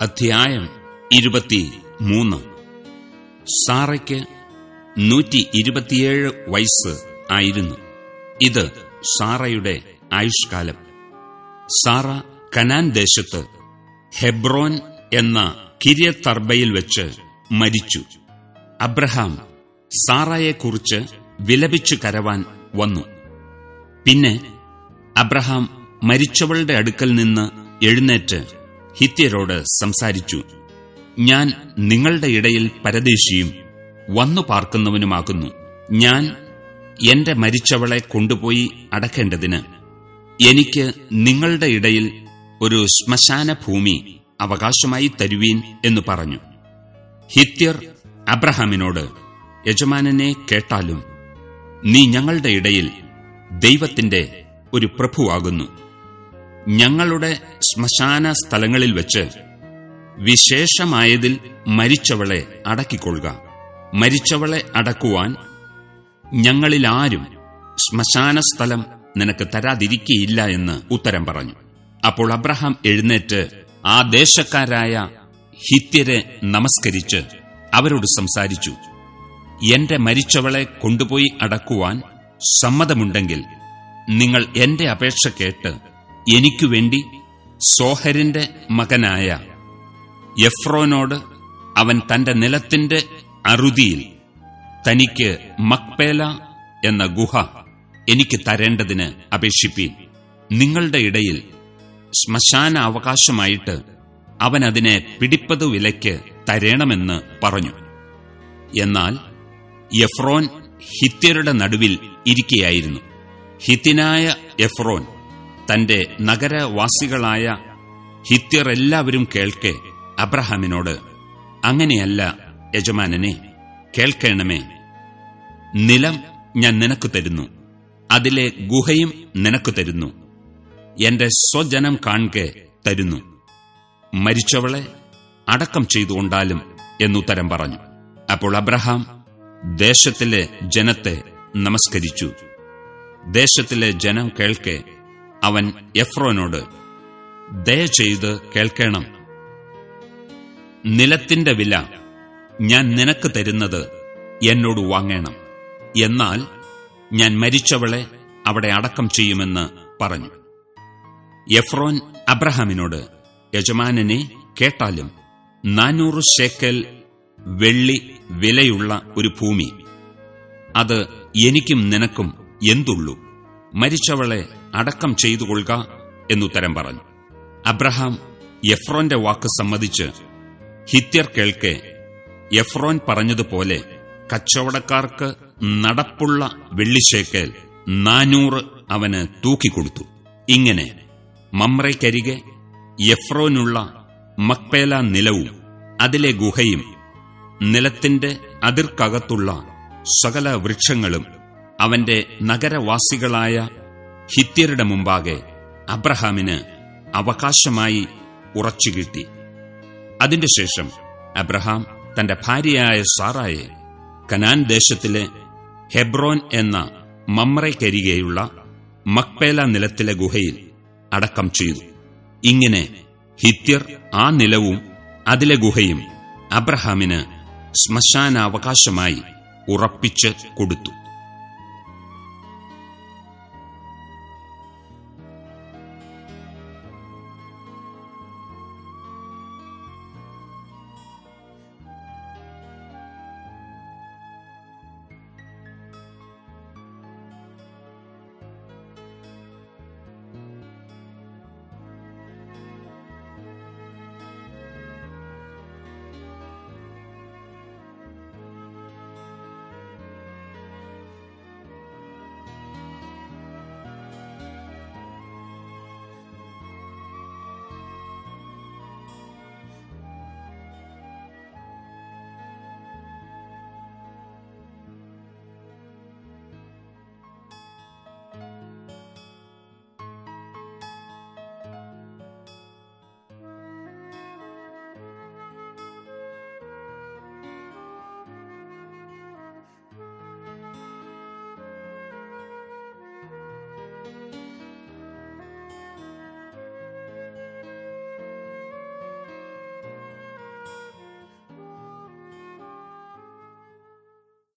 അധ്യായം ഇരുപത്തി മൂന്ന്. സാറയ്ക്ക് നൂറ്റി ഇരുപത്തിയേഴ് വയസ്സ് ആയിരുന്നു. ഇത് സാറയുടെ ആയുഷ്കാലം. സാറ കനാൻ ദേശത്ത് ഹെബ്രോൻ എന്ന കിര്യത്തർബയിൽ വെച്ച് മരിച്ചു. അബ്രഹാം സാറയെക്കുറിച്ച് വിലപിച്ചു കരവാൻ വന്നു. പിന്നെ അബ്രഹാം മരിച്ചവളുടെ അടുക്കൽ നിന്ന് എഴുന്നേറ്റ് ഹിത്യരോട് സംസാരിച്ചു. ഞാൻ നിങ്ങളുടെ ഇടയിൽ പരദേശിയും വന്നു പാർക്കുന്നവനുമാകുന്നു. ഞാൻ എന്റെ മരിച്ചവളെ കൊണ്ടുപോയി അടക്കേണ്ടതിന് എനിക്ക് നിങ്ങളുടെ ഇടയിൽ ഒരു ശ്മശാന ഭൂമി അവകാശമായി തരുവീൻ എന്ന് പറഞ്ഞു. ഹിത്യർ അബ്രഹാമിനോട് യജമാനനെ കേട്ടാലും നീ ഞങ്ങളുടെ ഇടയിൽ ദൈവത്തിന്റെ ഒരു പ്രഭുവാകുന്നു. ഞങ്ങളുടെ ശ്മശാന സ്ഥലങ്ങളിൽ വെച്ച് വിശേഷമായതിൽ മരിച്ചവളെ അടക്കിക്കൊള്ളുക. മരിച്ചവളെ അടക്കുവാൻ ഞങ്ങളിലാരും ശ്മശാന സ്ഥലം നിനക്ക് തരാതിരിക്കയില്ല എന്ന് ഉത്തരം പറഞ്ഞു. അപ്പോൾ അബ്രഹാം എഴുന്നേറ്റ് ആ ദേശക്കാരായ ഹിത്യരെ നമസ്കരിച്ച് അവരോട് സംസാരിച്ചു. എന്റെ മരിച്ചവളെ കൊണ്ടുപോയി അടക്കുവാൻ സമ്മതമുണ്ടെങ്കിൽ നിങ്ങൾ എന്റെ അപേക്ഷ കേട്ട് എനിക്കുവേണ്ടി സോഹരിന്റെ മകനായ എഫ്രോനോട് അവൻ തന്റെ നിലത്തിന്റെ അറുതിയിൽ തനിക്ക് മക്പേല എന്ന ഗുഹ എനിക്ക് തരേണ്ടതിന് അപേക്ഷിപ്പീൻ. നിങ്ങളുടെ ഇടയിൽ ശ്മശാന അവകാശമായിട്ട് അവൻ അതിനെ പിടിപ്പതു വിലയ്ക്ക് തരേണമെന്ന് പറഞ്ഞു. എന്നാൽ എഫ്രോൻ ഹിത്യരുടെ നടുവിൽ ഇരിക്കയായിരുന്നു. ഹിത്തിനായ എഫ്രോൻ തന്റെ നഗരവാസികളായ ഹിത്യർ എല്ലാവരും കേൾക്കെ അബ്രഹാമിനോട് അങ്ങനെയല്ല യജമാനനെ കേൾക്കണമേ. നിലം ഞാൻ നിനക്ക് തരുന്നു. അതിലെ ഗുഹയും നിനക്ക് തരുന്നു. എന്റെ സ്വജനം കാണുക തരുന്നു. മരിച്ചവളെ അടക്കം ചെയ്തുകൊണ്ടാലും എന്നുത്തരം പറഞ്ഞു. അപ്പോൾ അബ്രഹാം ദേശത്തിലെ ജനത്തെ നമസ്കരിച്ചു. ദേശത്തിലെ ജനം കേൾക്കെ അവൻ എഫ്രോനോട് ദയചെയ്ത് കേൾക്കണം. നിലത്തിന്റെ വില ഞാൻ നിനക്ക് തരുന്നത് എന്നോട് വാങ്ങണം. എന്നാൽ ഞാൻ മരിച്ചവളെ അവിടെ അടക്കം ചെയ്യുമെന്ന് പറഞ്ഞു. എഫ്രോൻ അബ്രഹാമിനോട് യജമാനനെ കേട്ടാലും നാനൂറ് ശേക്കൽ വെള്ളി വിലയുള്ള ഒരു ഭൂമി. അത് എനിക്കും നിനക്കും എന്തുള്ളൂ? മരിച്ചവളെ അടക്കം ചെയ്തുകൊള്ളുക എന്നുത്തരം പറഞ്ഞു. അബ്രഹാം എഫ്രോന്റെ വാക്ക് സമ്മതിച്ച് ഹിത്യർ കേൾക്കെ എഫ്രോൻ പറഞ്ഞതുപോലെ കച്ചവടക്കാർക്ക് നടപ്പുള്ള വെള്ളിശേക്കൽ നാനൂറ് അവന് തൂക്കിക്കൊടുത്തു. ഇങ്ങനെ മമ്രയ്ക്കരികെ എഫ്രോനുള്ള മക്പേല നിലവും അതിലെ ഗുഹയും നിലത്തിന്റെ അതിർക്കകത്തുള്ള സകല വൃക്ഷങ്ങളും അവന്റെ നഗരവാസികളായ ഹിത്യരുടെ മുമ്പാകെ അബ്രഹാമിന് അവകാശമായി ഉറച്ചുകിട്ടി അതിന്റെ ശേഷം അബ്രഹാം തന്റെ ഭാര്യയായ സാറായെ കനാൻ ദേശത്തിലെ ഹെബ്രോൻ എന്ന മമ്രയ്ക്കരികെയുള്ള മക്പേല നിലത്തിലെ ഗുഹയിൽ അടക്കം ചെയ്തു. ഇങ്ങനെ ഹിത്യർ ആ നിലവും അതിലെ ഗുഹയും അബ്രഹാമിന് ശ്മശാനാവകാശമായി ഉറപ്പിച്ച് കൊടുത്തു.